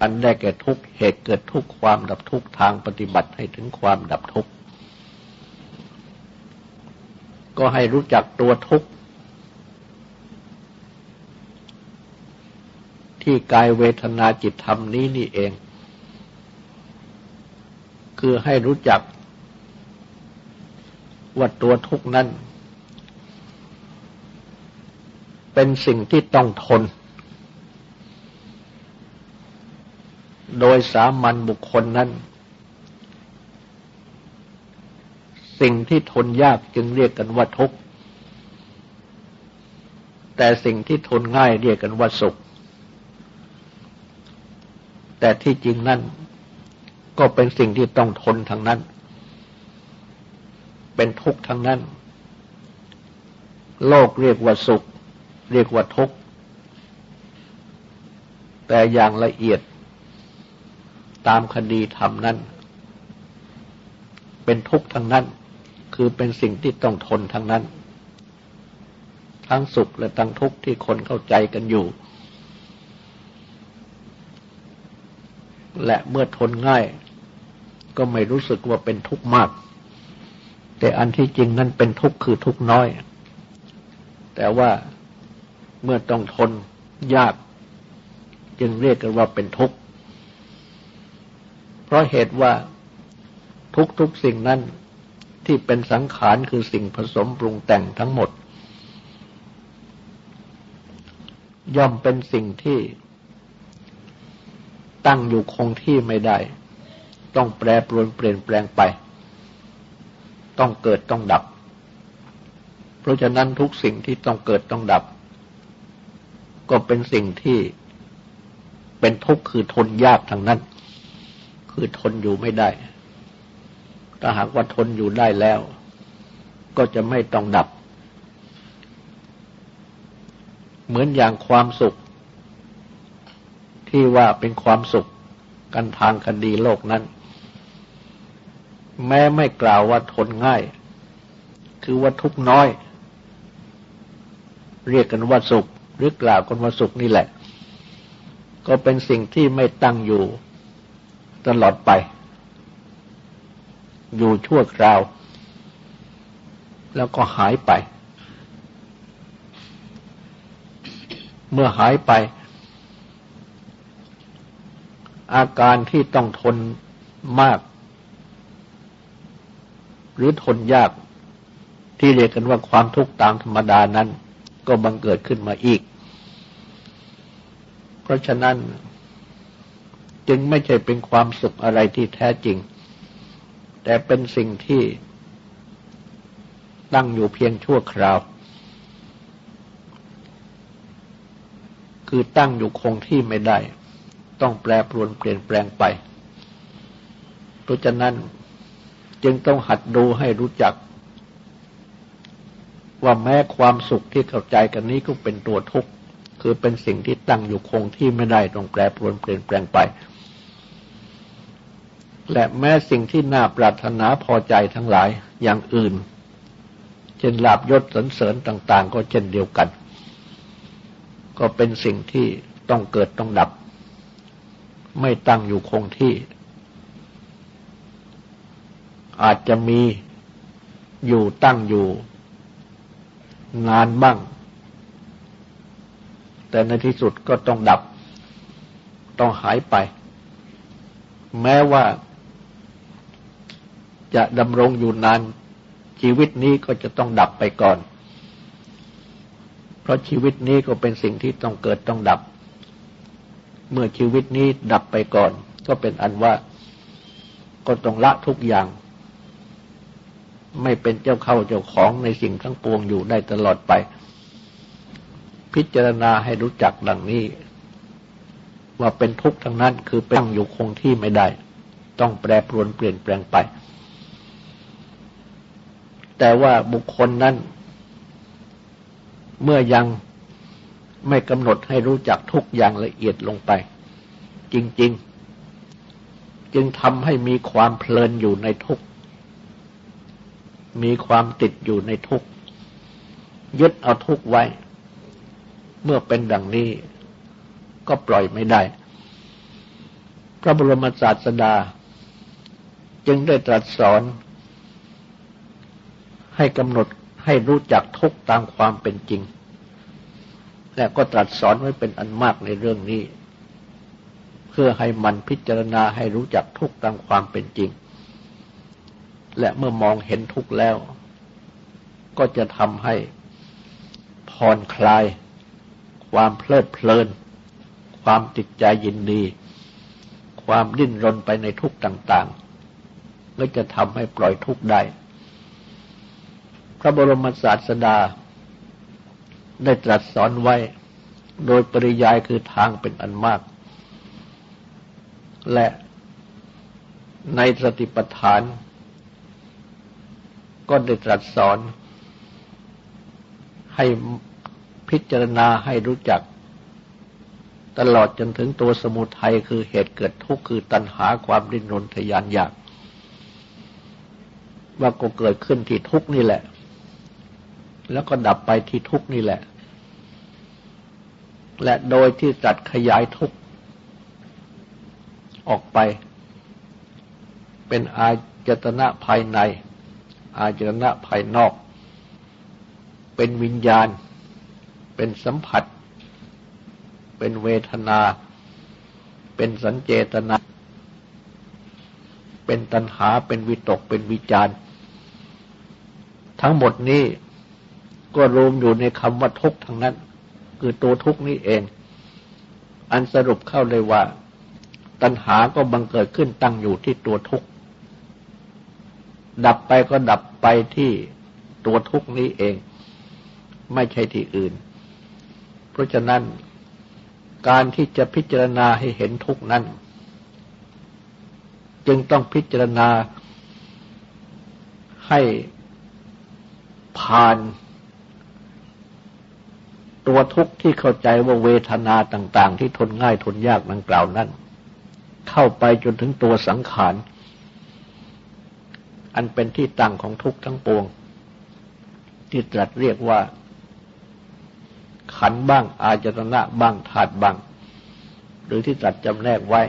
อันได้แก่ทุกเหตุเกิดทุกความดับทุกทางปฏิบัติให้ถึงความดับทุกก็ให้รู้จักตัวทุกที่กายเวทนาจิตธรรมนี้นี่เอง คือให้รู้จักว่าตัวทุกนั้น เป็นสิ่งที่ต้องทน โดยสามัญบุคคลนั้น สิ่งที่ทนยากจึงเรียกกันว่าทุกข์ แต่สิ่งที่ทนง่ายเรียกกันว่าสุข แต่ที่จริงนั่นก็เป็นสิ่งที่ต้องทนทั้งนั้น เป็นทุกข์ทั้งนั้น โลกเรียกว่าสุข เรียกว่าทุกข์แต่อย่างละเอียด ตามคดีธรรมนั้น เป็นทุกข์ทั้งนั้น คือเป็นสิ่งที่ต้องทนทั้งนั้น ทั้งสุขและทั้งทุกข์ที่คนเข้าใจกันอยู่ และเมื่อทนง่าย ก็ไม่รู้สึกว่าเป็นทุกข์มาก แต่อันที่จริงนั้นเป็นทุกข์คือทุกข์น้อย แต่ว่าเมื่อต้องทนยาก จึงเรียกกันว่าเป็นทุกข์ เพราะเหตุว่าทุกทุกสิ่งนั้นที่เป็นสังขารคือสิ่งผสมปรุงแต่งทั้งหมด ย่อมเป็นสิ่งที่ตั้งอยู่คงที่ไม่ได้ ต้องแปรปรวนเปลี่ยนแปลงไป ต้องเกิดต้องดับ เพราะฉะนั้นทุกสิ่งที่ต้องเกิดต้องดับ ก็เป็นสิ่งที่เป็นทุกข์คือทนยากทางนั้น คือทนอยู่ไม่ได้ ถ้าหากว่าทนอยู่ได้แล้ว ก็จะไม่ต้องดับ เหมือนอย่างความสุข ที่ว่าเป็นความสุขกันทางคดีโลกนั้น แม้ไม่กล่าวว่าทนง่าย คือว่าทุกน้อย เรียกกันว่าสุข หรือกล่าวกันว่าสุขนี่แหละ ก็เป็นสิ่งที่ไม่ตั้งอยู่ ตลอดไป อยู่ชั่วคราว แล้วก็หายไป เมื่อหายไป อาการที่ต้องทนมาก หรือทนยากที่เรียกกันว่าความทุกข์ตามธรรมดานั้น ก็บังเกิดขึ้นมาอีก เพราะฉะนั้น จึงไม่ใช่เป็นความสุขอะไรที่แท้จริง แต่เป็นสิ่งที่ตั้งอยู่เพียงชั่วคราว คือตั้งอยู่คงที่ไม่ได้ ต้องแปรปรวนเปลี่ยนแปลงไป เพราะฉะนั้นจึงต้องหัดดูให้รู้จัก ว่าแม้ความสุขที่เข้าใจกันนี้ก็เป็นตัวทุกข์ คือเป็นสิ่งที่ตั้งอยู่คงที่ไม่ได้ ต้องแปรปรวนเปลี่ยนแปลงไป และแม้สิ่งที่น่าปรารถนาพอใจทั้งหลายอย่างอื่น เช่นลาบยศสรรเสริญต่าง ๆ ก็เช่นเดียวกัน ก็เป็นสิ่งที่ต้องเกิดต้องดับ ไม่ตั้งอยู่คงที่ อาจจะมีอยู่ตั้งอยู่ นานบ้าง แต่ในที่สุดก็ต้องดับ ต้องหายไป แม้ว่า จะดำรงอยู่นาน ชีวิตนี้ก็จะต้องดับไปก่อน เพราะชีวิตนี้ก็เป็นสิ่งที่ต้องเกิดต้องดับ เมื่อชีวิตนี้ดับไปก่อน ก็เป็นอันว่าก็ต้องละทุกอย่าง ไม่เป็นเจ้าเข้าเจ้าของในสิ่งทั้งปวงอยู่ได้ตลอดไป พิจารณาให้รู้จักดังนี้ ว่าเป็นทุกข์ทั้งนั้นคือเป็นอยู่คงที่ไม่ได้ ต้องแปรปรวนเปลี่ยนแปลงไป แต่ว่าบุคคลนั้น เมื่อยังไม่กำหนดให้รู้จักทุกอย่างละเอียดลงไป จริง ๆ จึงทำให้มีความเพลินอยู่ในทุกมีความติดอยู่ในทุกยึดเอาทุกไว้ เมื่อเป็นดังนี้ก็ปล่อยไม่ได้ พระบรมศาสดา จึงได้ตรัสสอน ให้กำหนดให้รู้จักทุกตามความเป็นจริง และก็ตรัสสอนไว้เป็นอันมากในเรื่องนี้ เพื่อให้มันพิจารณาให้รู้จักทุกตามความเป็นจริง และเมื่อมองเห็นทุกแล้ว ก็จะทำให้ผ่อนคลาย ความเพลิดเพลิน ความติดใจยินดี ความดิ้นรนไปในทุกต่างๆ ก็จะทำให้ปล่อยทุกได้ พระบรมศาสดา ได้ตรัสสอนไว้ โดยปริยายคือทางเป็นอันมาก และในสติปัฏฐาน ก็ได้ตรัสสอน ให้พิจารณาให้รู้จัก ตลอดจนถึงตัวสมุทัยคือเหตุเกิดทุกข์คือตัณหาความดิ้นรนทยานอยากว่าก็เกิดขึ้นที่ทุกข์นี่แหละ แล้วก็ดับไปที่ทุกนี่แหละ และโดยที่จัดขยายทุกออกไป เป็นอาจตนะภายใน อาจตนะภายนอก เป็นวิญญาณ เป็นสัมผัส เป็นเวทนา เป็นสัญเจตนา เป็นตัณหา เป็นวิตก เป็นวิจารทั้งหมดนี้ ก็รวมอยู่ในคำว่าทุกข์ทั้งนั้น คือตัวทุกข์นี้เอง อันสรุปเข้าเลยว่า ตัณหาก็บังเกิดขึ้นตั้งอยู่ที่ตัวทุกข์ดับไปก็ดับไปที่ตัวทุกข์นี้เอง ไม่ใช่ที่อื่น เพราะฉะนั้นการที่จะพิจารณาให้เห็นทุกนั้น จึงต้องพิจารณาให้ผ่าน ตัวทุกข์ที่เข้าใจว่าเวทนาต่างๆ ที่ทนง่ายทนยากดังกล่าวนั้น เข้าไปจนถึงตัวสังขาร อันเป็นที่ตั้งของทุกข์ทั้งปวง ที่ตรัสเรียกว่า ขันบ้าง อาจตนะบ้างธาตุบ้าง หรือที่ตัดจำแนกไว้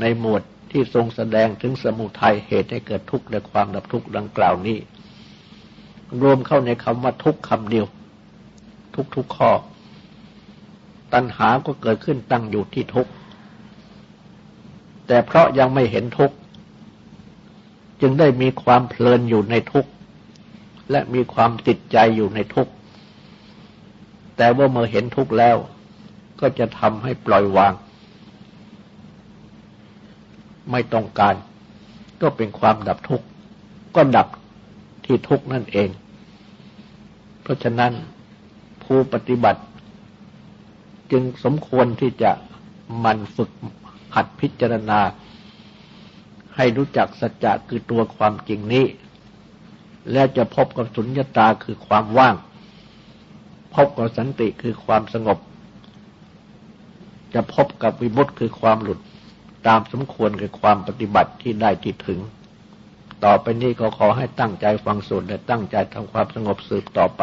ในหมวดที่ทรงแสดงถึงสมุทัยเหตุให้เกิดทุกข์และความดับทุกข์ดังกล่าวนี้ รวมเข้าในคำว่าทุกข์คำเดียว ทุกทุกข้อ ตัณหาก็เกิดขึ้นตั้งอยู่ที่ทุกข์ แต่เพราะยังไม่เห็นทุกข์ จึงได้มีความเพลินอยู่ในทุกข์ และมีความติดใจอยู่ในทุกข์ แต่ว่าเมื่อเห็นทุกข์แล้ว ก็จะทำให้ปล่อยวาง ไม่ต้องการ ก็เป็นความดับทุกข์ ก็ดับที่ทุกข์นั่นเอง เพราะฉะนั้น ผู้ปฏิบัติ จึงสมควรที่จะมันฝึกหัดพิจารณา ให้รู้จักสัจจะคือตัวความจริงนี้ และจะพบกับสุญญตาคือความว่าง พบกับสันติคือความสงบ จะพบกับวิมุตติคือความหลุดตามสมควรคือความปฏิบัติที่ได้ที่ถึง ต่อไปนี้ก็ขอให้ตั้งใจฟังสูตรและตั้งใจทำความสงบสืบต่อไป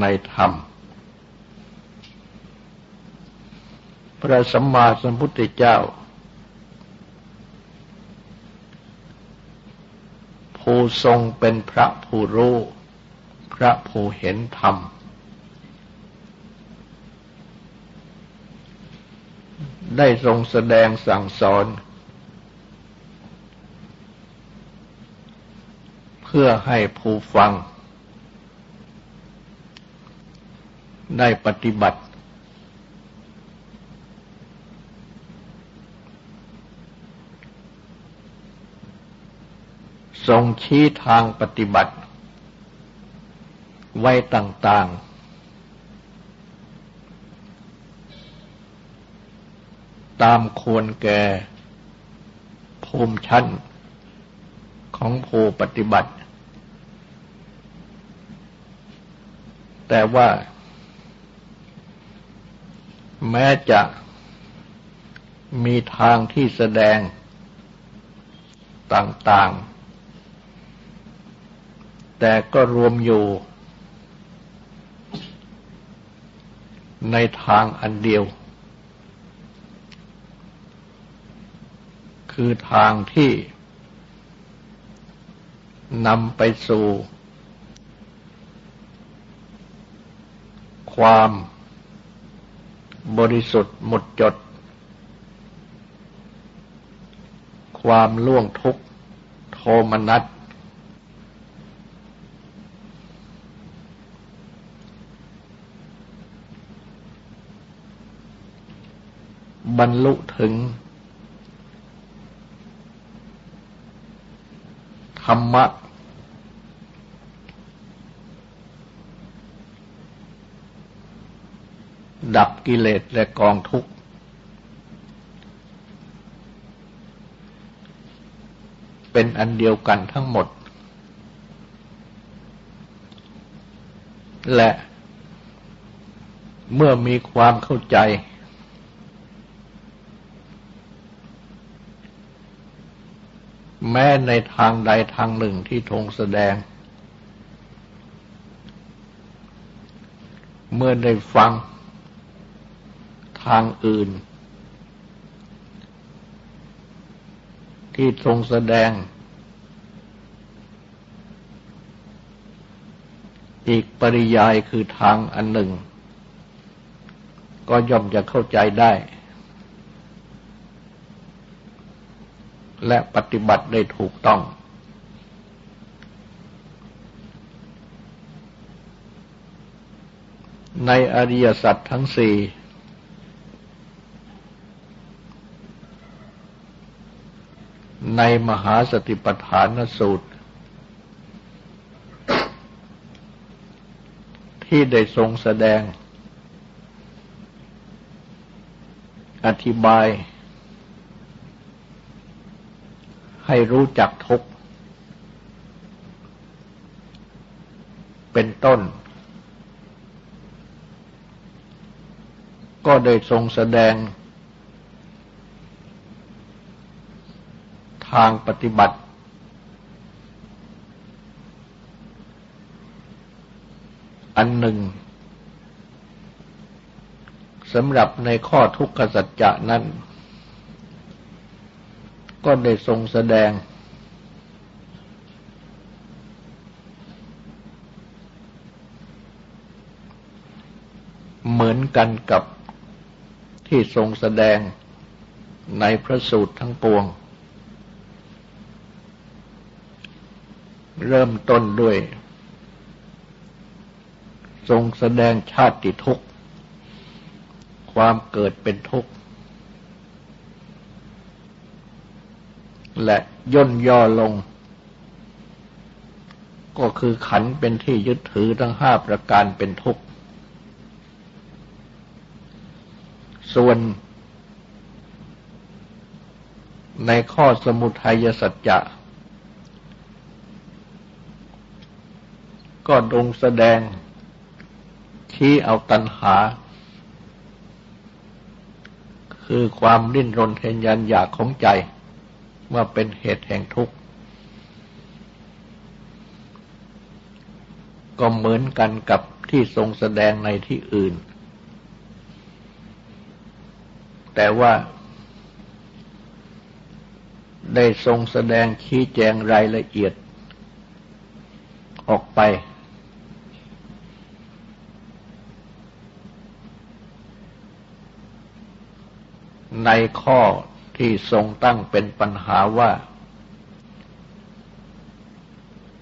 ในธรรม พระสัมมาสัมพุทธเจ้า ผู้ทรงเป็นพระผู้รู้ พระผู้เห็นธรรม ได้ทรงแสดงสั่งสอนเพื่อให้ผู้ฟัง ได้ปฏิบัติ ทรงชี้ทางปฏิบัติ ไว้ต่างๆ ตามควรแก่ภูมิชั้นของผู้ปฏิบัติ แต่ว่า แม้จะมีทางที่แสดงต่างๆ แต่ก็รวมอยู่ ในทางอันเดียว คือทางที่นำไปสู่ ความ บริสุทธิ์หมดจด ความล่วงทุกข์โทมนัสบรรลุถึง ธรรมะ ดับกิเลสและกองทุกข์ เป็นอันเดียวกันทั้งหมด และเมื่อมีความเข้าใจ แม้ในทางใดทางหนึ่งที่ทงแสดง เมื่อได้ฟัง ทางอื่น ที่ทรงแสดง อีกปริยายคือทางอันหนึ่ง ก็ย่อมจะเข้าใจได้ และปฏิบัติได้ถูกต้องในอริยสัจทั้งสี่ ในมหาสติปัฏฐานสูตร ที่ได้ทรงแสดง อธิบาย ให้รู้จักทุกเป็นต้น ก็ได้ทรงแสดง ทางปฏิบัติ อันหนึ่งสำหรับในข้อทุกขสัจจะนั้น ก็ได้ทรงแสดง เหมือนกันกับที่ทรงแสดงในพระสูตรทั้งปวง เริ่มต้นด้วย ทรงแสดงชาติทุกข์ ความเกิดเป็นทุกข์ และย่นย่อลง ก็คือขันเป็นที่ยึดถือทั้งห้าประการเป็นทุกข์ ส่วนในข้อสมุทัยสัจจะ ก็ดงแสดง ชี้เอาตัณหา คือความดิ้นรนเทนยันอยากของใจ ว่าเป็นเหตุแห่งทุกข์ ก็เหมือนกันกับที่ทรงแสดงในที่อื่น แต่ว่า ได้ทรงแสดงชี้แจงรายละเอียดออกไป ในข้อที่ทรงตั้งเป็นปัญหาว่า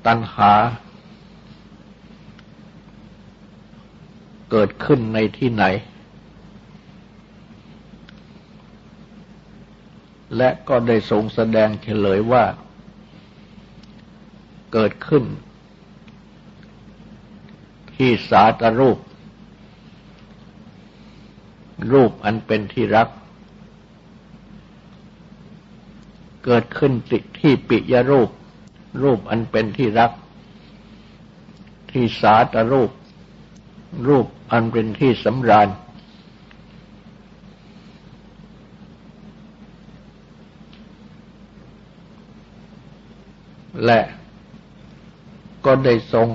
ตัณหา เกิดขึ้นในที่ไหน และก็ได้ทรงแสดงเฉลยว่า เกิดขึ้น ที่สาตรูป รูปอันเป็นที่รัก เกิดขึ้นติที่ปิยรูป รูปอันเป็นที่รัก ที่สาตรูป รูปอันเป็นที่สำราญ และก็ได้ทรง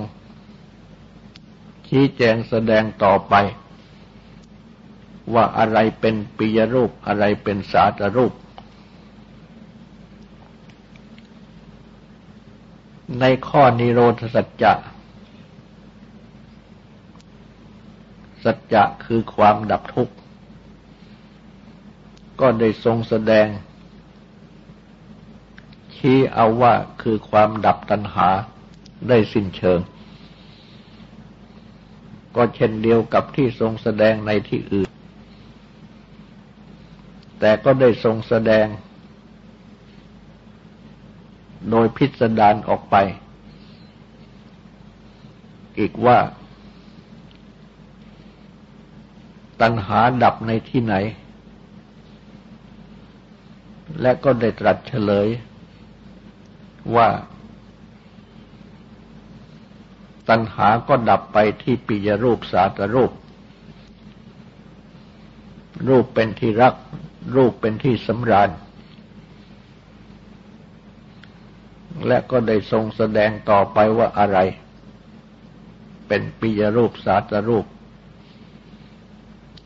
ชี้แจงแสดงต่อไป ว่าอะไรเป็นปิยรูปอะไรเป็นสาตรูป ในข้อนิโรธสัจจะ สัจจะคือความดับทุกข์ ก็ได้ทรงแสดง ชี้เอาว่าคือความดับตัณหาได้สิ้นเชิง ก็เช่นเดียวกับที่ทรงแสดงในที่อื่น แต่ก็ได้ทรงแสดง โดยพิสดารออกไป อีกว่า ตัณหาดับในที่ไหน และก็ได้ตรัสเฉลย ว่า ตัณหาก็ดับไปที่ปิยรูปสาตรูป รูปเป็นที่รัก รูปเป็นที่สำราญ และก็ได้ทรงแสดงต่อไปว่าอะไร เป็นปิยรูปสาตรูป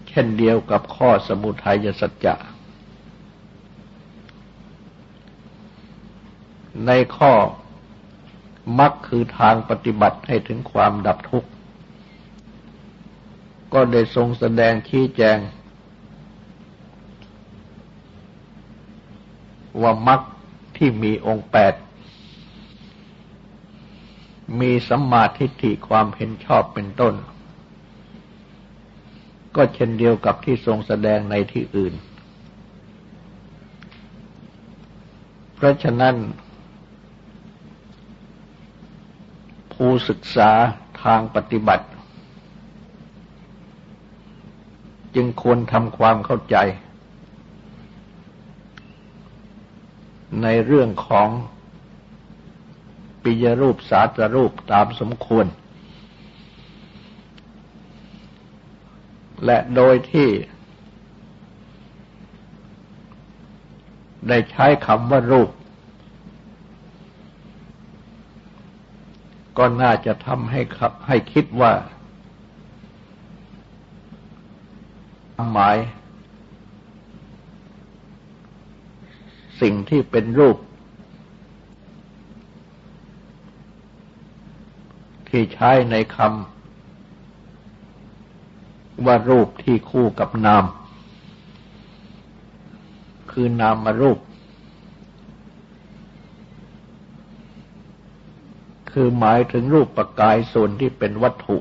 เช่นเดียวกับข้อสมุทัยสัจจะในข้อมักคือทางปฏิบัติให้ถึงความดับทุกข์ ก็ได้ทรงแสดงชี้แจง ว่ามักที่มีองค์แปด มีสัมมาทิฏฐิความเห็นชอบเป็นต้น ก็เช่นเดียวกับที่ทรงแสดงในที่อื่น เพราะฉะนั้น ผู้ศึกษาทางปฏิบัติ จึงควรทำความเข้าใจ ในเรื่องของ ปิยรูปสาตรูปตามสมควร และโดยที่ ได้ใช้คำว่ารูป ก็น่าจะทำให้ให้คิดว่าหมาย สิ่งที่เป็นรูป ที่ใช้ในคำว่ารูปที่คู่กับนาม คือนามมารูป คือหมายถึงรูปประกายส่วนที่เป็นวัตถุ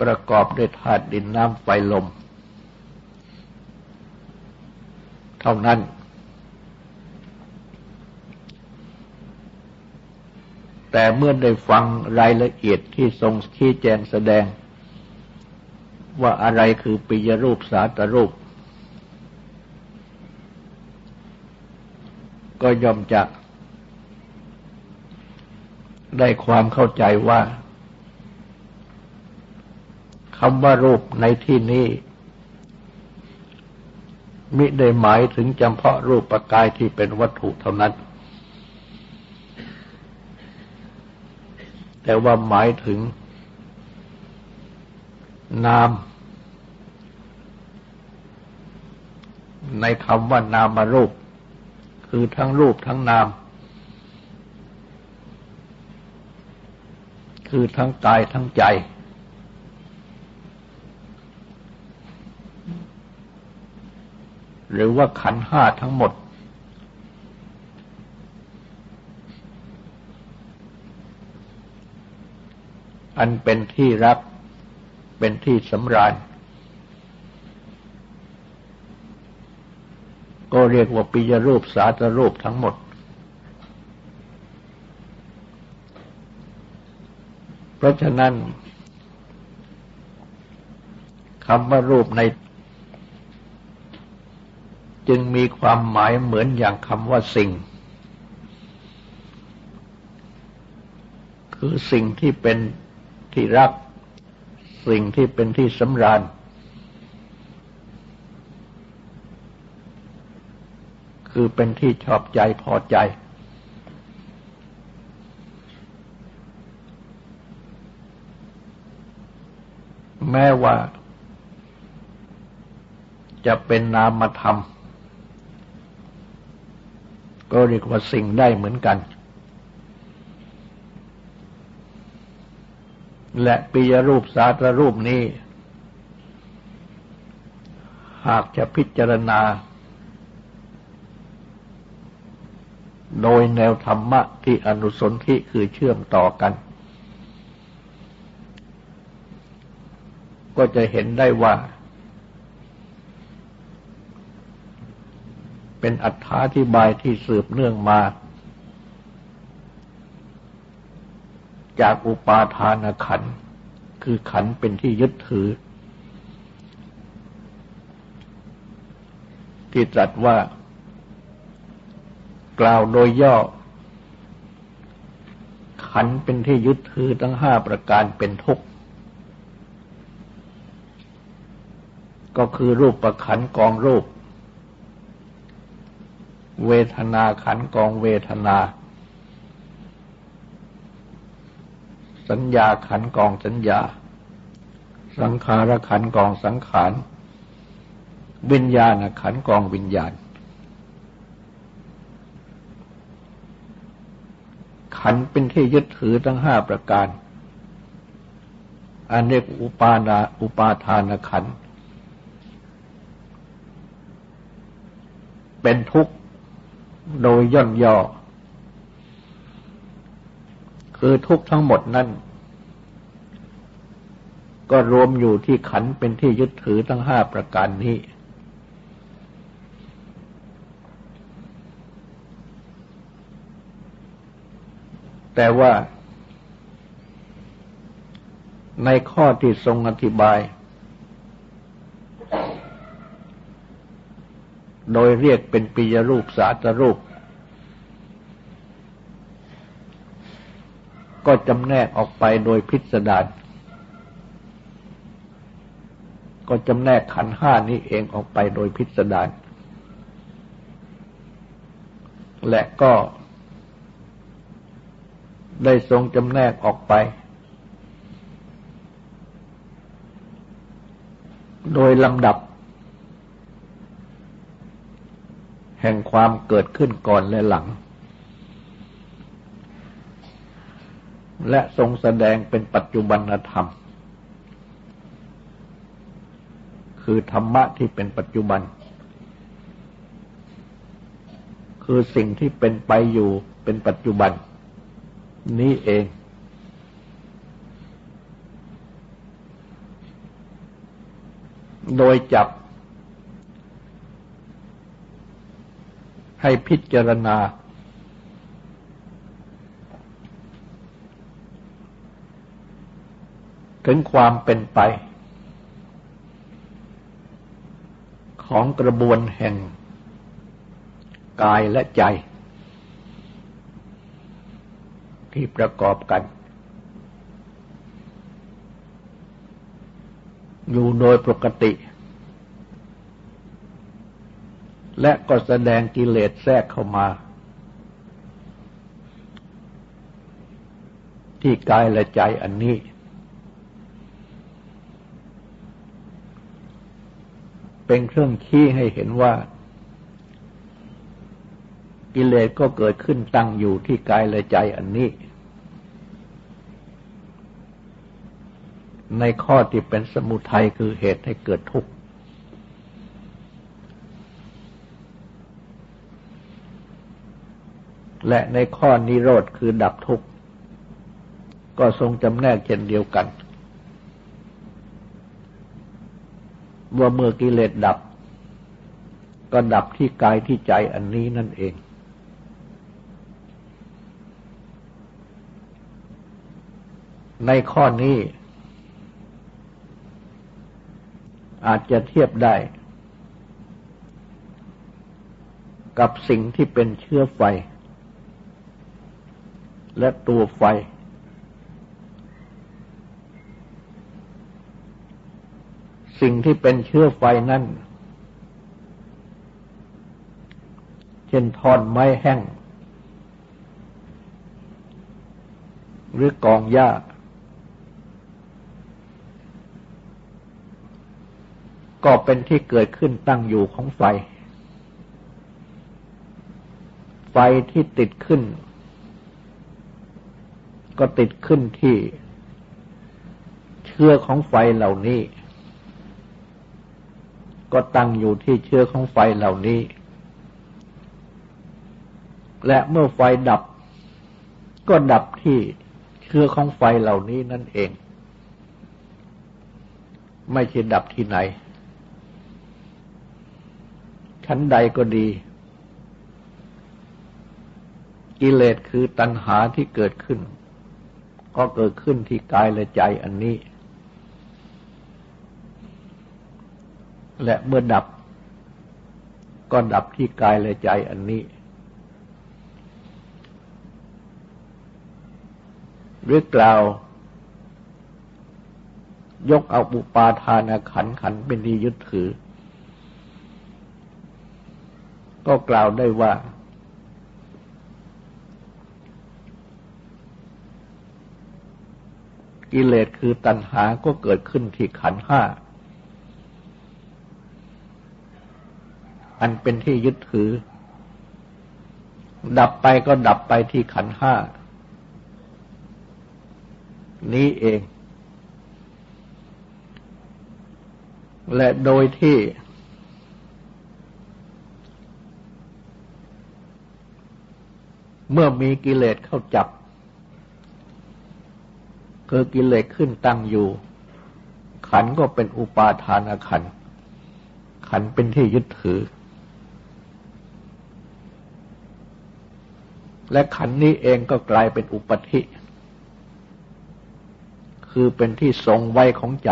ประกอบด้วยธาตุดินน้ำไฟลม เท่านั้น แต่เมื่อได้ฟังรายละเอียดที่ทรงชี้แจงแสดง ว่าอะไรคือปิยรูปสาตรูป ก็ย่อมจะได้ความเข้าใจว่าคำว่ารูปในที่นี้ มิได้หมายถึงจำเพาะรูปประกายที่เป็นวัตถุเท่านั้น แต่ว่าหมายถึง นาม ในคำว่านามารูป คือทั้งรูปทั้งนาม คือทั้งกายทั้งใจ หรือว่าขันห้าทั้งหมด อันเป็นที่รัก เป็นที่สำราญ ก็เรียกว่าปิยรูปสาตรูปทั้งหมด เพราะฉะนั้นคำว่ารูปใน จึงมีความหมายเหมือนอย่างคำว่าสิ่ง คือสิ่งที่เป็น ที่รัก สิ่งที่เป็นที่สำราญ คือเป็นที่ชอบใจพอใจ แม้ว่า จะเป็นนามธรรม ก็เรียกว่าสิ่งได้เหมือนกัน และปิยรูปสาตรรูปนี้ หากจะพิจารณา โดยแนวธรรมะที่อนุสนธิคือเชื่อมต่อกัน ก็จะเห็นได้ว่า เป็นอัธาธิบายที่สืบเนื่องมา จากอุปาทานขัน คือขันเป็นที่ยึดถือ ที่ตรัสว่า กล่าวโดยย่อ ขันเป็นที่ยึดถือทั้งห้าประการเป็นทุกข์ ก็คือรูปประขันกองรูป เวทนาขันกองเวทนา สัญญาขันกองสัญญา สังขารขันกองสังขารวิญญาณขันกองวิญญาณ ขันเป็นที่ยึดถือทั้งห้าประการอันเรียกอุปาณาอุปาทานขันเป็นทุกข์โดยย่นย่อ คือทุกทั้งหมดนั้นก็รวมอยู่ที่ขันเป็นที่ยึดถือทั้งห้าประการนี้ แต่ว่า ในข้อที่ทรงอธิบาย โดยเรียกเป็นปิยรูปสาตรูป ก็จำแนกออกไปโดยพิสดารก็จำแนกขันห้านี้เองออกไปโดยพิสดารและก็ได้ทรงจำแนกออกไป โดยลำดับ แห่งความเกิดขึ้นก่อนและหลัง และทรงแสดงเป็นปัจจุบันธรรม คือธรรมะที่เป็นปัจจุบัน คือสิ่งที่เป็นไปอยู่เป็นปัจจุบัน นี้เอง โดยจับให้พิจารณา ถึงความเป็นไป ของกระบวนแห่ง กายและใจ ที่ประกอบกัน อยู่โดยปกติ และก็แสดงกิเลสแทรกเข้ามา ที่กายและใจอันนี้ เป็นเครื่องชี้ให้เห็นว่า กิเลสก็เกิดขึ้นตั้งอยู่ที่กายและใจอันนี้ ในข้อที่เป็นสมุทัยคือเหตุให้เกิดทุกข์และในข้อนิโรธคือดับทุกข์ ก็ทรงจำแนกเช่นเดียวกัน ว่าเมื่อกิเลสดับ ก็ดับที่กายที่ใจอันนี้นั่นเอง ในข้อนี้ อาจจะเทียบได้ กับสิ่งที่เป็นเชื้อไฟ และตัวไฟ สิ่งที่เป็นเชื้อไฟนั่น เช่นทอนไม้แห้ง หรือกองหญ้า ก็เป็นที่เกิดขึ้นตั้งอยู่ของไฟ ไฟที่ติดขึ้น ก็ติดขึ้นที่เชื้อของไฟเหล่านี้ ก็ตั้งอยู่ที่เชื้อของไฟเหล่านี้ และเมื่อไฟดับ ก็ดับที่เชื้อของไฟเหล่านี้นั่นเอง ไม่ใช่ดับที่ไหน ชั้นใดก็ดี กิเลสคือตัณหาที่เกิดขึ้น ก็เกิดขึ้นที่กายและใจอันนี้ และเมื่อดับ ก็ดับที่กายและใจอันนี้ หรือกล่าว ยกเอาปุปาทานขันขันเป็นดียึดถือ ก็กล่าวได้ว่า กิเลสคือตัณหาก็เกิดขึ้นที่ขันห้า อันเป็นที่ยึดถือ ดับไปก็ดับไปที่ขันห้า นี้เอง และโดยที่เมื่อมีกิเลสเข้าจับ คือกิเลสขึ้นตั้งอยู่ ขันก็เป็นอุปาทานขัน ขันเป็นที่ยึดถือ และขันนี้เองก็กลายเป็นอุปธิ คือเป็นที่ทรงไว้ของใจ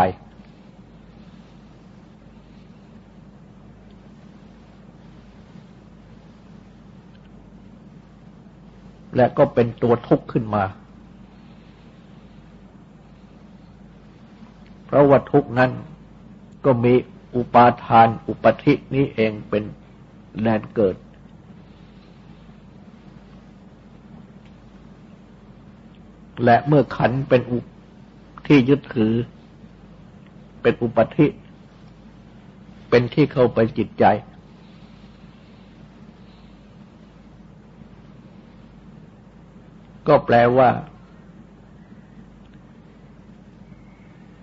และก็เป็นตัวทุกข์ขึ้นมา เพราะว่าทุกนั้นก็มีอุปาทานอุปธินี้เองเป็นแดนเกิด และเมื่อขันเป็นอุที่ยึดถือ เป็นอุปธิ เป็นที่เข้าไปจิตใจ ก็แปลว่า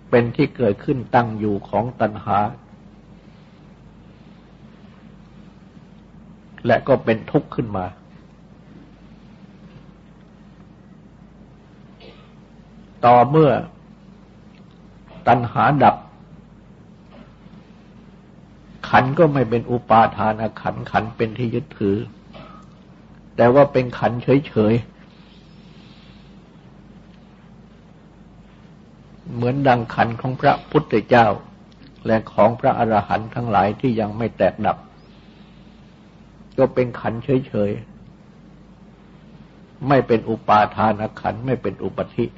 เป็นที่เกิดขึ้นตั้งอยู่ของตัณหา และก็เป็นทุกข์ขึ้นมา ต่อเมื่อตัณหาดับ ขันก็ไม่เป็นอุปาทานขันขันเป็นที่ยึดถือ แต่ว่าเป็นขันเฉยๆ เหมือนดังขันของพระพุทธเจ้า และของพระอรหันต์ทั้งหลายที่ยังไม่แตกดับ ก็เป็นขันเฉยๆ ไม่เป็นอุปาทานขันไม่เป็นอุปธิ